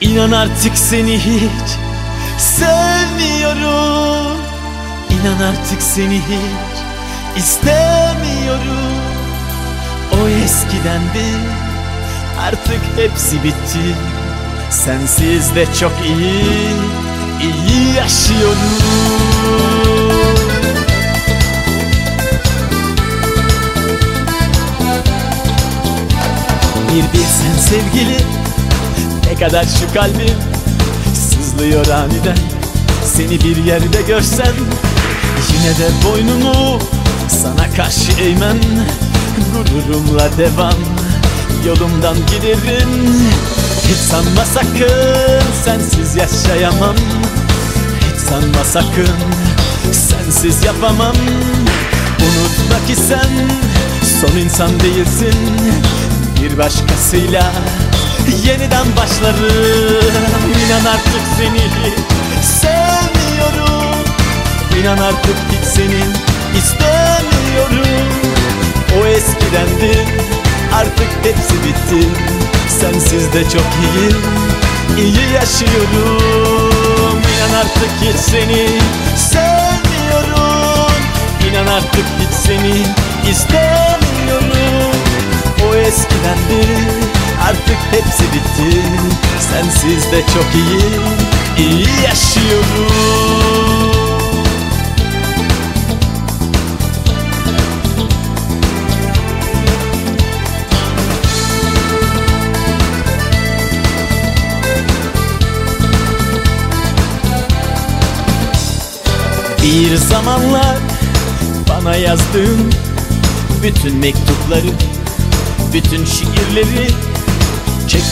İnan artık seni hiç sevmiyorum. İnan artık seni hiç istemiyorum. O eskidendi artık hepsi bitti. Sensiz de çok iyi, iyi yaşıyorum. Bir bir sen sevgili Ne kadar şu kalbim Sızlıyor aniden. Seni bir yerde görsem Yine de boynumu Sana karşı eğmem. Gururumla devam Yolumdan giderim. Hiç sanma sakın Sensiz yaşayamam. Hiç sanma sakın Sensiz yapamam. Unutma ki sen Son insan değilsin. Bir başkasıyla Yeniden başlarım. İnan artık seni sevmiyorum. İnan artık hiç senin istemiyorum. O eskidendi artık hepsi bitti. Sensiz de çok iyi, iyi yaşıyorum. İnan artık hiç seni sevmiyorum. İnan artık hiç seni istemiyorum. O eskidendi artık hepsi bitti. Sensiz de çok iyi, iyi yaşıyorum. Bir zamanlar bana yazdığın bütün mektupları, bütün şiirleri,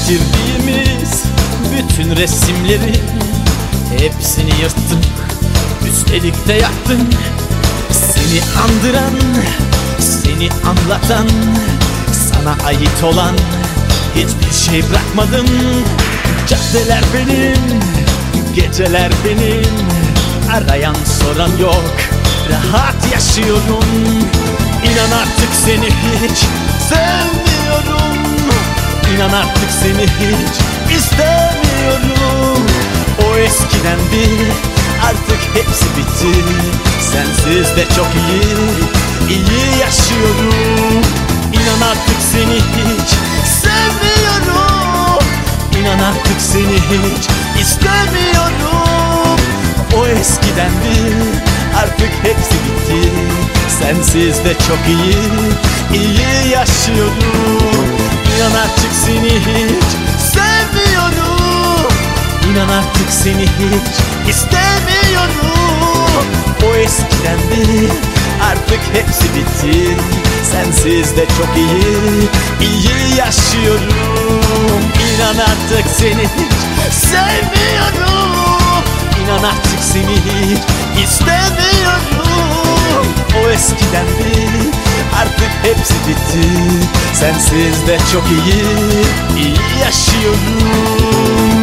çektirdiğimiz bütün resimleri hepsini yırttın, üstelik de yaktın. Seni andıran, seni anlatan, sana ait olan hiçbir şey bırakmadım. Caddeler benim, geceler benim. Arayan soran yok Rahat yaşıyorum İnan artık seni hiç sevmiyorum İnan artık seni hiç istemiyorum. O eskidendi artık hepsi bitti. Sensiz de çok iyi, iyi yaşıyorum. İnan artık seni hiç sevmiyorum. İnan artık seni hiç istemiyorum. O eskidendi artık hepsi bitti. Sensiz de çok iyi, iyi yaşıyorum İnan artık seni hiç sevmiyorum. İnan artık seni hiç istemiyorum. O eskidendi artık hepsi bitti Sensiz de çok iyi, iyi yaşıyorum. İnan artık seni hiç sevmiyorum. İnan artık seni hiç istemiyorum. O eskidendi artık hepsi bitti Sensiz de çok iyi, iyi yaşıyorum